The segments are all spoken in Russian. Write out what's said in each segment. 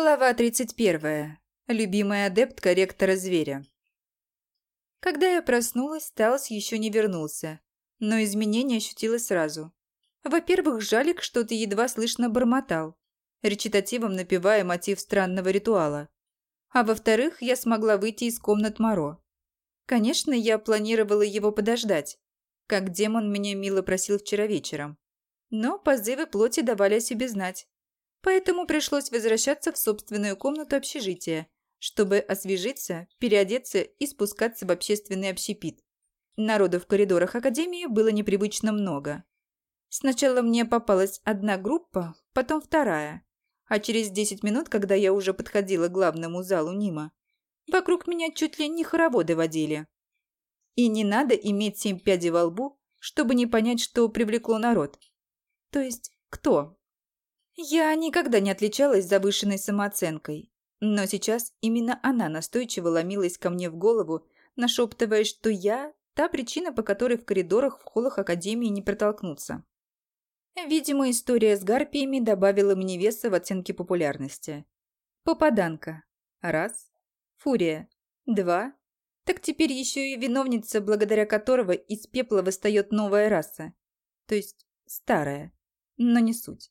Глава 31. Любимая адептка ректора зверя. Когда я проснулась, Талс еще не вернулся, но изменения ощутила сразу. Во-первых, Жалик что-то едва слышно бормотал, речитативом напевая мотив странного ритуала. А во-вторых, я смогла выйти из комнат Моро. Конечно, я планировала его подождать, как демон меня мило просил вчера вечером. Но позывы плоти давали о себе знать. Поэтому пришлось возвращаться в собственную комнату общежития, чтобы освежиться, переодеться и спускаться в общественный общепит. Народу в коридорах академии было непривычно много. Сначала мне попалась одна группа, потом вторая. А через 10 минут, когда я уже подходила к главному залу Нима, вокруг меня чуть ли не хороводы водили. И не надо иметь семь пядей во лбу, чтобы не понять, что привлекло народ. То есть, кто? Я никогда не отличалась завышенной самооценкой, но сейчас именно она настойчиво ломилась ко мне в голову, нашептывая, что я – та причина, по которой в коридорах в холлах Академии не протолкнуться. Видимо, история с гарпиями добавила мне веса в оценке популярности. Попаданка. Раз. Фурия. Два. Так теперь еще и виновница, благодаря которого из пепла восстает новая раса. То есть старая. Но не суть.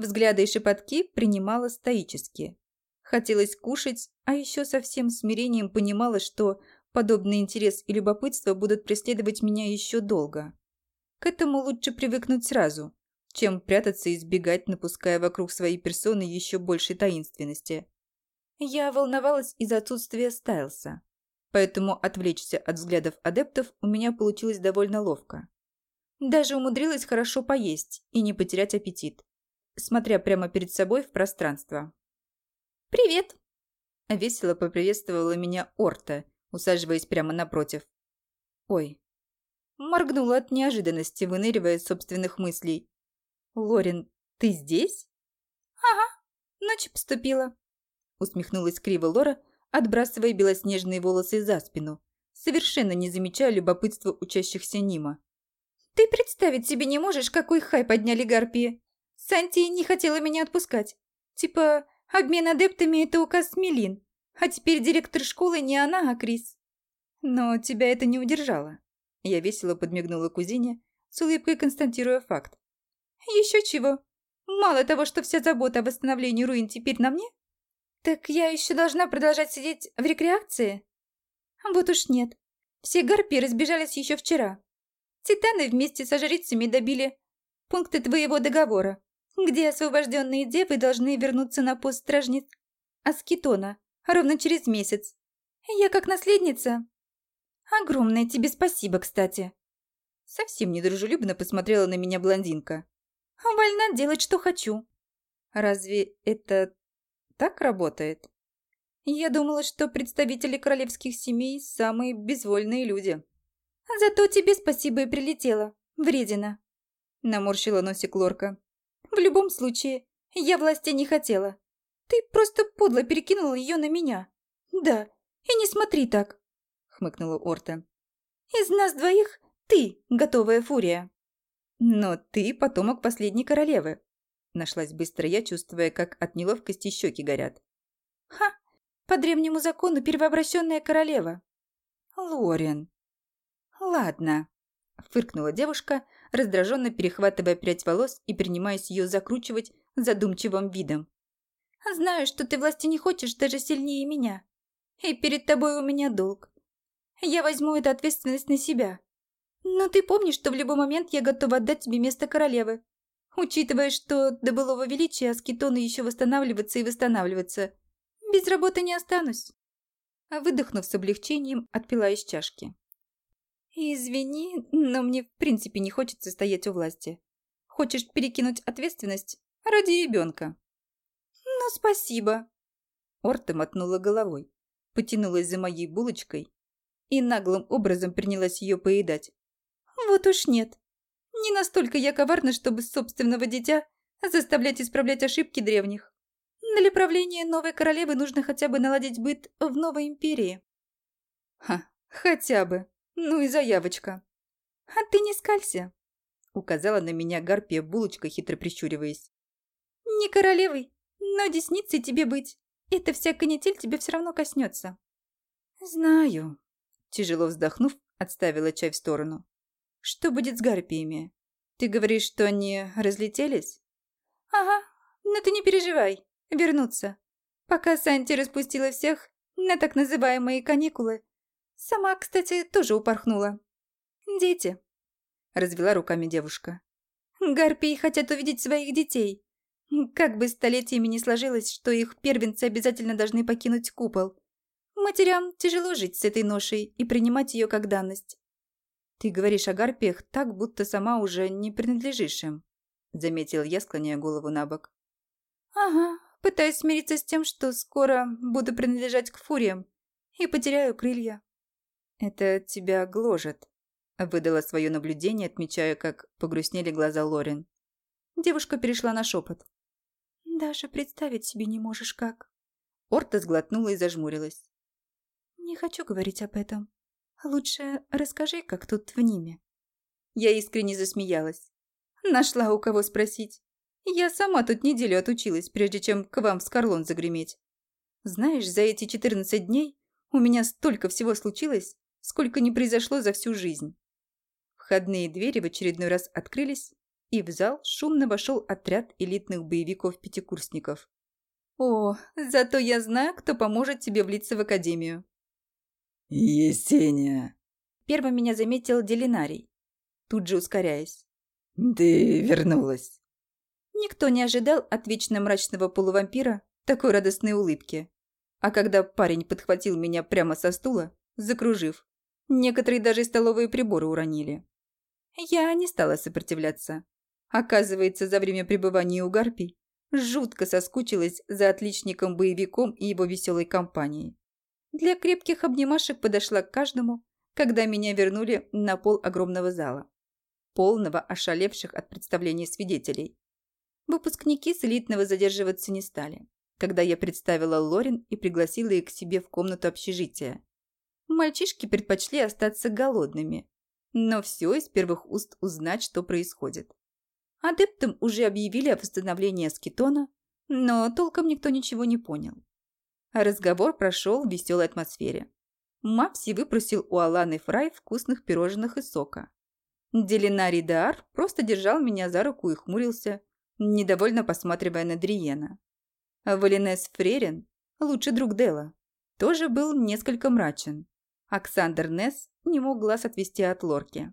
Взгляды и шепотки принимала стоически. Хотелось кушать, а еще со всем смирением понимала, что подобный интерес и любопытство будут преследовать меня еще долго. К этому лучше привыкнуть сразу, чем прятаться и избегать, напуская вокруг своей персоны еще большей таинственности. Я волновалась из-за отсутствия Стайлса, поэтому отвлечься от взглядов адептов у меня получилось довольно ловко. Даже умудрилась хорошо поесть и не потерять аппетит смотря прямо перед собой в пространство. «Привет!» Весело поприветствовала меня Орта, усаживаясь прямо напротив. «Ой!» Моргнула от неожиданности, выныривая из собственных мыслей. «Лорин, ты здесь?» «Ага, ночь поступила», усмехнулась криво Лора, отбрасывая белоснежные волосы за спину, совершенно не замечая любопытства учащихся Нима. «Ты представить себе не можешь, какой хай подняли гарпии! Санти не хотела меня отпускать. Типа, обмен адептами – это указ Мелин. А теперь директор школы не она, а Крис. Но тебя это не удержало. Я весело подмигнула кузине, с улыбкой констатируя факт. Еще чего. Мало того, что вся забота о восстановлении руин теперь на мне, так я еще должна продолжать сидеть в рекреации? Вот уж нет. Все гарпи разбежались еще вчера. Титаны вместе со жрицами добили пункты твоего договора где освобожденные девы должны вернуться на пост стражниц Аскетона ровно через месяц. Я как наследница. Огромное тебе спасибо, кстати. Совсем недружелюбно посмотрела на меня блондинка. Вольна делать, что хочу. Разве это так работает? Я думала, что представители королевских семей самые безвольные люди. Зато тебе спасибо и прилетело, вредина. Наморщила носик Лорка. В любом случае, я власти не хотела. Ты просто подло перекинула ее на меня. Да, и не смотри так, хмыкнула Орта. Из нас двоих ты готовая фурия. Но ты потомок последней королевы. Нашлась быстро я, чувствуя, как от неловкости щеки горят. Ха! По древнему закону первообращенная королева. Лорен. Ладно, фыркнула девушка, раздраженно перехватывая прядь волос и принимаясь ее закручивать задумчивым видом. «Знаю, что ты власти не хочешь даже сильнее меня. И перед тобой у меня долг. Я возьму эту ответственность на себя. Но ты помнишь, что в любой момент я готова отдать тебе место королевы, учитывая, что до былого величия аскетоны еще восстанавливаться и восстанавливаться. Без работы не останусь». Выдохнув с облегчением, отпила из чашки. «Извини, но мне в принципе не хочется стоять у власти. Хочешь перекинуть ответственность ради ребенка?» «Ну, спасибо!» Орта мотнула головой, потянулась за моей булочкой и наглым образом принялась ее поедать. «Вот уж нет. Не настолько я коварна, чтобы собственного дитя заставлять исправлять ошибки древних. Для правления новой королевы нужно хотя бы наладить быт в новой империи». «Ха, хотя бы!» Ну и заявочка. А ты не скалься, указала на меня гарпия булочка, хитро прищуриваясь. Не королевой, Но десницей тебе быть. Эта вся канитель тебе все равно коснется. Знаю. Тяжело вздохнув, отставила чай в сторону. Что будет с гарпиями? Ты говоришь, что они разлетелись? Ага, но ты не переживай. Вернутся. Пока Санти распустила всех на так называемые каникулы. Сама, кстати, тоже упорхнула. Дети. Развела руками девушка. Гарпии хотят увидеть своих детей. Как бы столетиями не сложилось, что их первенцы обязательно должны покинуть купол. Матерям тяжело жить с этой ношей и принимать ее как данность. Ты говоришь о гарпиях так, будто сама уже не принадлежишь им, заметил я, склоняя голову на бок. Ага, пытаюсь смириться с тем, что скоро буду принадлежать к фуриям и потеряю крылья. Это тебя гложет, выдала свое наблюдение, отмечая, как погрустнели глаза Лорин. Девушка перешла на шепот. «Даже представить себе не можешь как». Орта сглотнула и зажмурилась. «Не хочу говорить об этом. Лучше расскажи, как тут в Ниме». Я искренне засмеялась. Нашла у кого спросить. Я сама тут неделю отучилась, прежде чем к вам в Скорлон загреметь. Знаешь, за эти четырнадцать дней у меня столько всего случилось, сколько не произошло за всю жизнь. Входные двери в очередной раз открылись, и в зал шумно вошел отряд элитных боевиков-пятикурсников. «О, зато я знаю, кто поможет тебе влиться в академию». «Есения!» Первым меня заметил Делинарий, тут же ускоряясь. «Ты вернулась!» Никто не ожидал от вечно мрачного полувампира такой радостной улыбки. А когда парень подхватил меня прямо со стула, закружив, некоторые даже столовые приборы уронили. Я не стала сопротивляться. Оказывается, за время пребывания у Гарпий жутко соскучилась за отличником-боевиком и его веселой компанией. Для крепких обнимашек подошла к каждому, когда меня вернули на пол огромного зала, полного ошалевших от представления свидетелей. Выпускники с элитного задерживаться не стали, когда я представила Лорин и пригласила их к себе в комнату общежития. Мальчишки предпочли остаться голодными, но все из первых уст узнать, что происходит. Адептам уже объявили о восстановлении аскетона, но толком никто ничего не понял. Разговор прошел в веселой атмосфере. Мапси выпросил у Аланы Фрай вкусных пирожных и сока. Делинарий Дар просто держал меня за руку и хмурился, недовольно посматривая на Дриена. Валинес Фрерин, лучший друг Дела, тоже был несколько мрачен. Оксандр Несс не мог глаз отвести от лорки.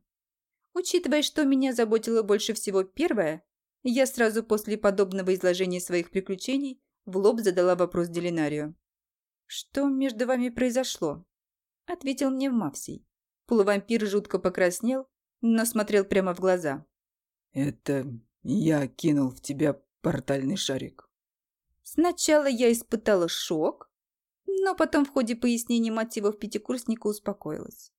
Учитывая, что меня заботило больше всего первое, я сразу после подобного изложения своих приключений в лоб задала вопрос Делинарию. «Что между вами произошло?» Ответил мне Мавсий. Полувампир жутко покраснел, но смотрел прямо в глаза. «Это я кинул в тебя портальный шарик». Сначала я испытала шок, но потом в ходе пояснения мотивов пятикурсника успокоилась.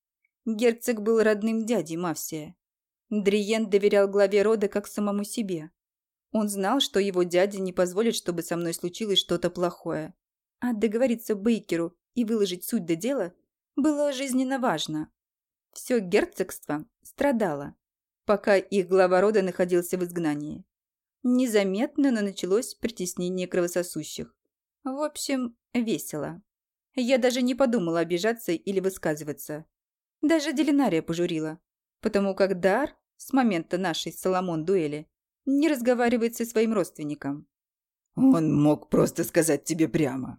Герцог был родным дядей Мавсия. Дриен доверял главе рода как самому себе. Он знал, что его дядя не позволит, чтобы со мной случилось что-то плохое. А договориться Бейкеру и выложить суть до дела было жизненно важно. Все герцогство страдало, пока их глава рода находился в изгнании. Незаметно, но началось притеснение кровососущих. В общем, весело. Я даже не подумала обижаться или высказываться. Даже Делинария пожурила, потому как Дар с момента нашей Соломон дуэли не разговаривает со своим родственником. Он мог просто сказать тебе прямо.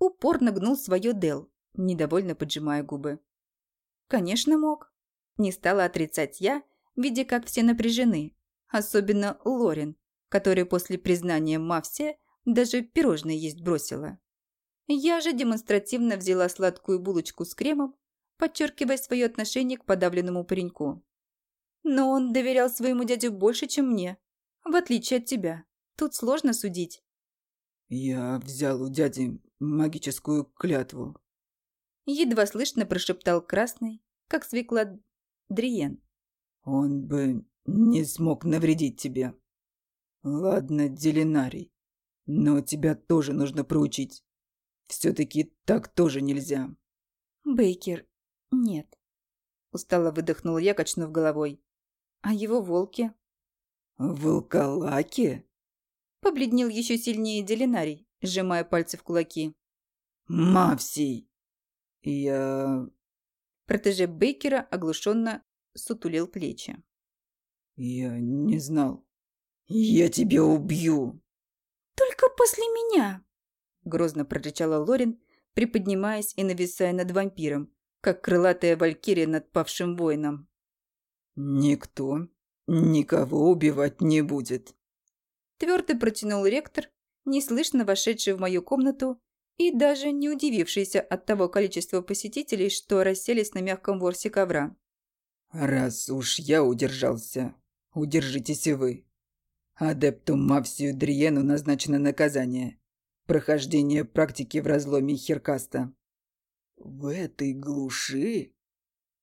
Упорно гнул свое Дел, недовольно поджимая губы. Конечно, мог. Не стала отрицать я, видя, как все напряжены. Особенно Лорин, который после признания Мавсе даже пирожное есть бросила. Я же демонстративно взяла сладкую булочку с кремом, подчеркивая свое отношение к подавленному пареньку. Но он доверял своему дяде больше, чем мне, в отличие от тебя. Тут сложно судить. Я взял у дяди магическую клятву. Едва слышно прошептал Красный, как свекла Дриен. Он бы не смог навредить тебе. Ладно, Делинарий, но тебя тоже нужно проучить. Все-таки так тоже нельзя. Бейкер, нет. Устало выдохнула я, качнув головой. А его волки? Волколаки? Побледнел еще сильнее Делинарий, сжимая пальцы в кулаки. «Мавсий!» «Я...» Протеже Бейкера оглушенно сутулил плечи. «Я не знал. Я тебя убью!» «Только после меня!» Грозно прорычала Лорин, приподнимаясь и нависая над вампиром, как крылатая валькирия над павшим воином. «Никто никого убивать не будет», – твердо протянул ректор, неслышно вошедший в мою комнату и даже не удивившийся от того количества посетителей, что расселись на мягком ворсе ковра. «Раз уж я удержался, удержитесь и вы. Адепту Мавсию Дриену назначено наказание. Прохождение практики в разломе Херкаста». «В этой глуши?»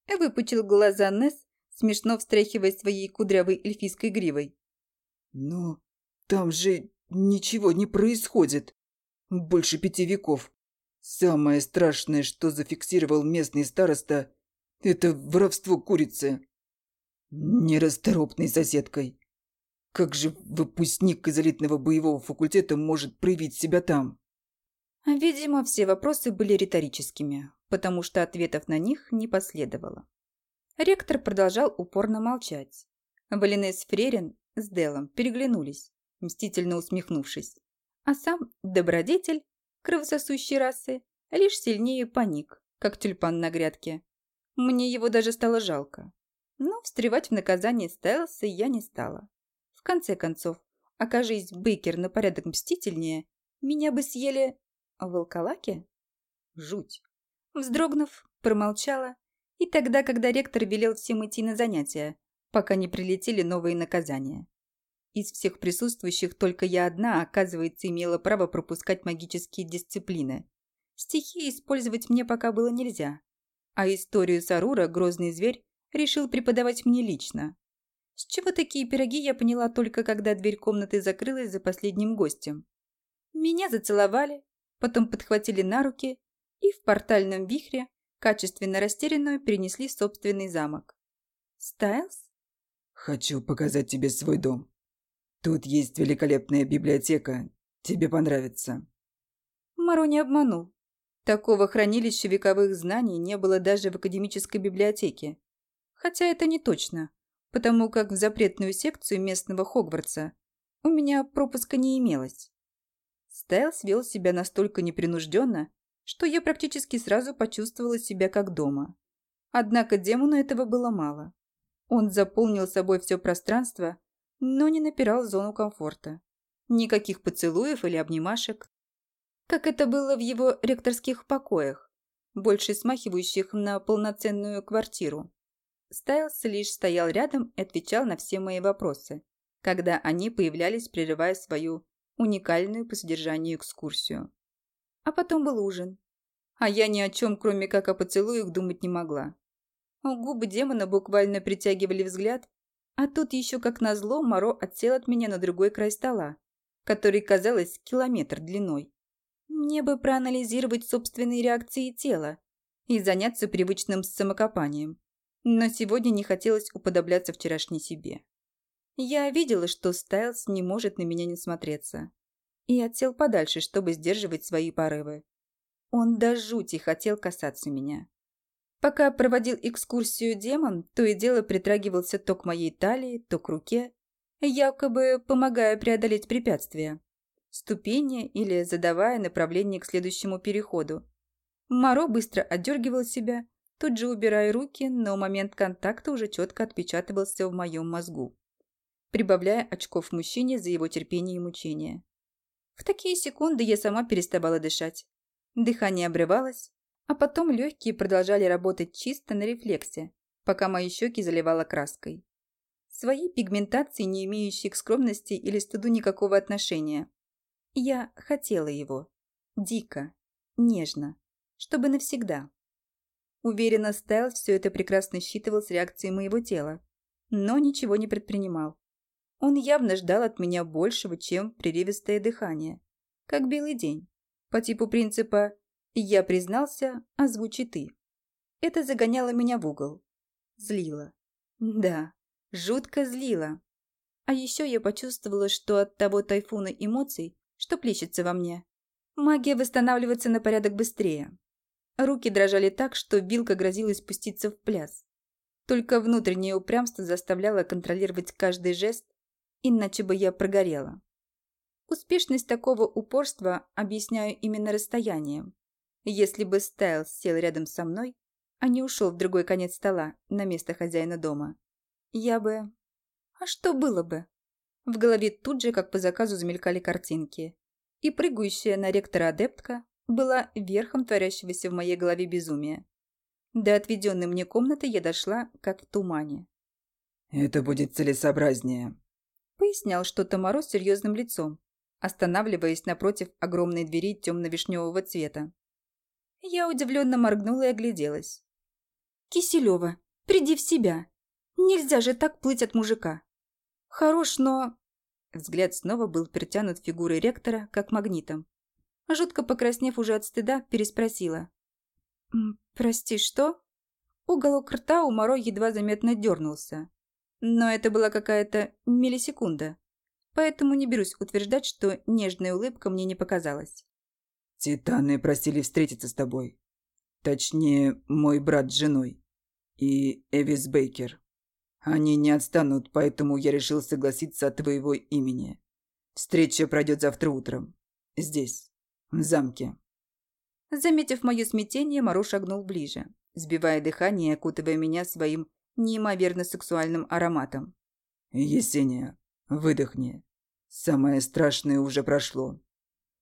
Выпучил глаза Несс, смешно встряхивая своей кудрявой эльфийской гривой. «Но там же ничего не происходит. Больше пяти веков. Самое страшное, что зафиксировал местный староста, это воровство курицы. Нерасторопной соседкой. Как же выпускник из элитного боевого факультета может проявить себя там? Видимо, все вопросы были риторическими, потому что ответов на них не последовало. Ректор продолжал упорно молчать. Валинес Фрерин с Делом переглянулись, мстительно усмехнувшись. А сам добродетель, кровососущей расы, лишь сильнее паник, как тюльпан на грядке. Мне его даже стало жалко. Но встревать в наказание Стайлса я не стала. В конце концов, окажись Бейкер на порядок мстительнее, меня бы съели волколаки? Жуть. Вздрогнув, промолчала и тогда, когда ректор велел всем идти на занятия, пока не прилетели новые наказания. Из всех присутствующих только я одна, оказывается, имела право пропускать магические дисциплины. Стихи использовать мне пока было нельзя. А историю Сарура грозный зверь решил преподавать мне лично. С чего такие пироги я поняла только, когда дверь комнаты закрылась за последним гостем. Меня зацеловали, потом подхватили на руки и в портальном вихре качественно растерянную перенесли в собственный замок. «Стайлз?» «Хочу показать тебе свой дом. Тут есть великолепная библиотека. Тебе понравится». Маро не обманул. Такого хранилища вековых знаний не было даже в академической библиотеке. Хотя это не точно, потому как в запретную секцию местного Хогвартса у меня пропуска не имелось. Стайлс вел себя настолько непринужденно, что я практически сразу почувствовала себя как дома. Однако демону этого было мало. Он заполнил собой все пространство, но не напирал зону комфорта. Никаких поцелуев или обнимашек. Как это было в его ректорских покоях, больше смахивающих на полноценную квартиру. Стайлс лишь стоял рядом и отвечал на все мои вопросы, когда они появлялись, прерывая свою уникальную по содержанию экскурсию. А потом был ужин. А я ни о чем, кроме как о поцелуях, думать не могла. Губы демона буквально притягивали взгляд, а тут еще как назло Моро отсел от меня на другой край стола, который, казалось, километр длиной. Мне бы проанализировать собственные реакции тела и заняться привычным самокопанием. Но сегодня не хотелось уподобляться вчерашней себе. Я видела, что Стайлс не может на меня не смотреться и отсел подальше, чтобы сдерживать свои порывы. Он до жути хотел касаться меня. Пока проводил экскурсию демон, то и дело притрагивался то к моей талии, то к руке, якобы помогая преодолеть препятствия, ступени или задавая направление к следующему переходу. Маро быстро отдергивал себя, тут же убирая руки, но момент контакта уже четко отпечатывался в моем мозгу, прибавляя очков мужчине за его терпение и мучение. В такие секунды я сама переставала дышать. Дыхание обрывалось, а потом легкие продолжали работать чисто на рефлексе, пока мои щеки заливала краской. Своей пигментации, не имеющей к скромности или стыду никакого отношения. Я хотела его. Дико. Нежно. Чтобы навсегда. Уверена, Стайл все это прекрасно считывал с реакцией моего тела, но ничего не предпринимал. Он явно ждал от меня большего, чем прерывистое дыхание. Как белый день. По типу принципа «я признался, озвучи ты». Это загоняло меня в угол. Злило. Да, жутко злило. А еще я почувствовала, что от того тайфуна эмоций, что плещется во мне, магия восстанавливается на порядок быстрее. Руки дрожали так, что вилка грозила спуститься в пляс. Только внутреннее упрямство заставляло контролировать каждый жест, иначе бы я прогорела. Успешность такого упорства объясняю именно расстоянием. Если бы Стайлс сел рядом со мной, а не ушел в другой конец стола, на место хозяина дома, я бы... А что было бы? В голове тут же, как по заказу, замелькали картинки. И прыгающая на ректора адептка была верхом творящегося в моей голове безумия. До отведенной мне комнаты я дошла, как в тумане. «Это будет целесообразнее», — пояснял что-то Мороз серьезным лицом, останавливаясь напротив огромной двери темно-вишневого цвета. Я удивленно моргнула и огляделась. «Киселева, приди в себя! Нельзя же так плыть от мужика! Хорош, но...» Взгляд снова был притянут фигурой ректора, как магнитом. Жутко покраснев уже от стыда, переспросила. «Прости, что?» Уголок рта у Моро едва заметно дернулся. Но это была какая-то миллисекунда. Поэтому не берусь утверждать, что нежная улыбка мне не показалась. «Титаны просили встретиться с тобой. Точнее, мой брат с женой. И Эвис Бейкер. Они не отстанут, поэтому я решил согласиться от твоего имени. Встреча пройдет завтра утром. Здесь, в замке». Заметив мое смятение, Мару шагнул ближе, сбивая дыхание и окутывая меня своим неимоверно сексуальным ароматом. «Есения, выдохни. Самое страшное уже прошло.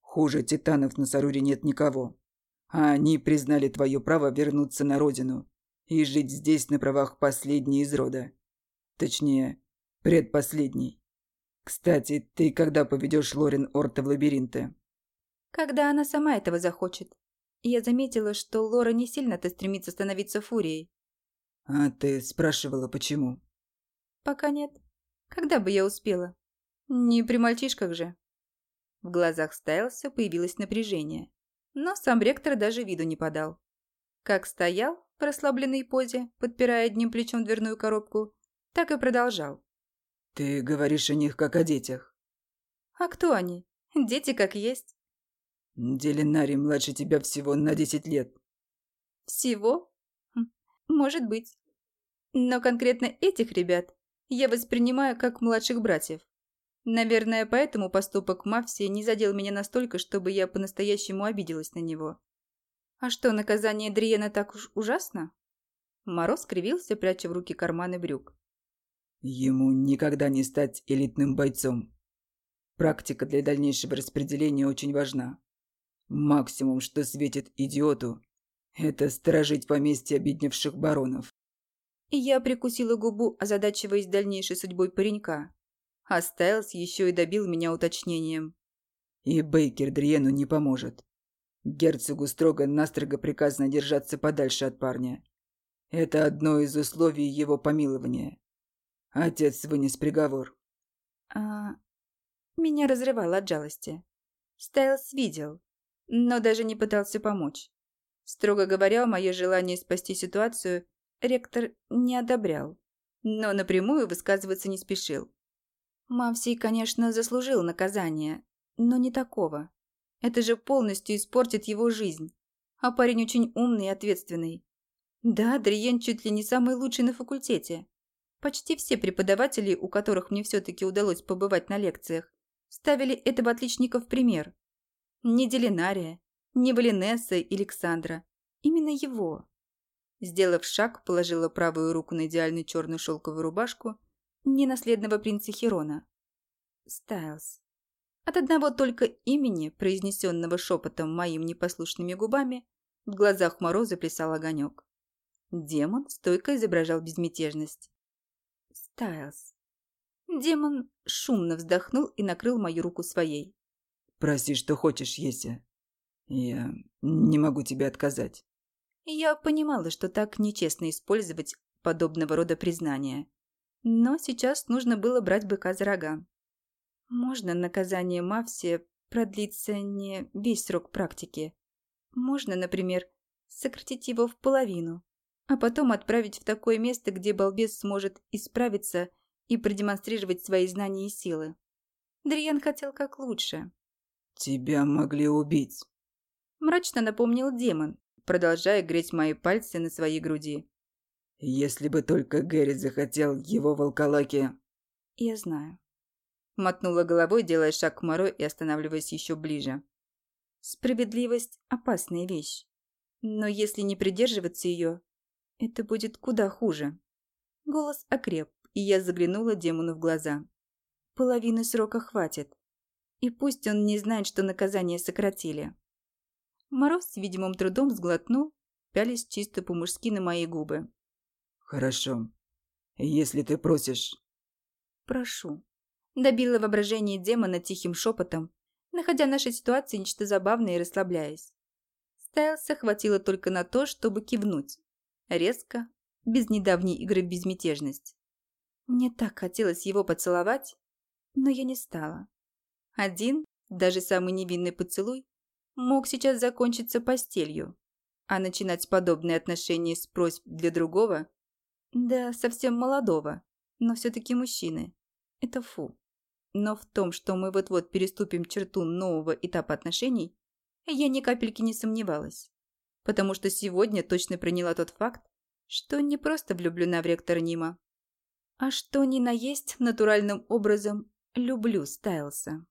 Хуже титанов на Саруре нет никого. А они признали твое право вернуться на родину и жить здесь на правах последней из рода. Точнее, предпоследней. Кстати, ты когда поведешь Лорен Орта в лабиринты? Когда она сама этого захочет. Я заметила, что Лора не сильно-то стремится становиться фурией. А ты спрашивала, почему? Пока нет. Когда бы я успела? Не при мальчишках же. В глазах Стайлса появилось напряжение. Но сам ректор даже виду не подал. Как стоял в расслабленной позе, подпирая одним плечом дверную коробку, так и продолжал. «Ты говоришь о них как о детях». «А кто они? Дети как есть». Делинари младше тебя всего на десять лет. Всего? Хм, может быть. Но конкретно этих ребят я воспринимаю как младших братьев. Наверное, поэтому поступок Мавси не задел меня настолько, чтобы я по-настоящему обиделась на него. А что, наказание Дриена так уж ужасно? Мороз скривился, пряча в руки карманы брюк. Ему никогда не стать элитным бойцом. Практика для дальнейшего распределения очень важна. Максимум, что светит идиоту, это сторожить поместье обидневших баронов. Я прикусила губу, озадачиваясь дальнейшей судьбой паренька. А Стайлс еще и добил меня уточнением. И Бейкер Дриену не поможет. Герцогу строго-настрого приказано держаться подальше от парня. Это одно из условий его помилования. Отец вынес приговор. А... Меня разрывало от жалости. Стайлс видел, но даже не пытался помочь. Строго говоря, мое желание спасти ситуацию ректор не одобрял, но напрямую высказываться не спешил. Мавсий, конечно, заслужил наказание, но не такого. Это же полностью испортит его жизнь. А парень очень умный и ответственный. Да, Дриен чуть ли не самый лучший на факультете. Почти все преподаватели, у которых мне все-таки удалось побывать на лекциях, ставили этого отличника в пример. Не Делинария, не Валинесса и Александра. Именно его. Сделав шаг, положила правую руку на идеальную черную шелковую рубашку ненаследного принца Херона. Стайлз. От одного только имени, произнесенного шепотом моим непослушными губами, в глазах Мороза плясал огонек. Демон стойко изображал безмятежность. Стайлз. Демон шумно вздохнул и накрыл мою руку своей. Проси, что хочешь, Еся. Я не могу тебе отказать. Я понимала, что так нечестно использовать подобного рода признания. Но сейчас нужно было брать быка за рога. Можно наказание Мавси продлиться не весь срок практики. Можно, например, сократить его в половину, а потом отправить в такое место, где балбес сможет исправиться и продемонстрировать свои знания и силы. Дриен хотел как лучше. «Тебя могли убить», – мрачно напомнил демон, продолжая греть мои пальцы на своей груди. «Если бы только Гэри захотел его волколаки». «Я знаю». Мотнула головой, делая шаг к Моро и останавливаясь еще ближе. Справедливость – опасная вещь. Но если не придерживаться ее, это будет куда хуже. Голос окреп, и я заглянула демону в глаза. Половины срока хватит. И пусть он не знает, что наказание сократили. Мороз с видимым трудом сглотнул, пялись чисто по-мужски на мои губы. «Хорошо. Если ты просишь...» «Прошу». Добила воображение демона тихим шепотом, находя нашей ситуации нечто забавное и расслабляясь. Стайлса хватило только на то, чтобы кивнуть. Резко, без недавней игры в безмятежность. Мне так хотелось его поцеловать, но я не стала. Один, даже самый невинный поцелуй, мог сейчас закончиться постелью, а начинать подобные отношения с просьб для другого, да совсем молодого, но все-таки мужчины, это фу. Но в том, что мы вот-вот переступим черту нового этапа отношений, я ни капельки не сомневалась. Потому что сегодня точно приняла тот факт, что не просто влюблена в ректора Нима, а что ни на есть натуральным образом люблю Стайлса.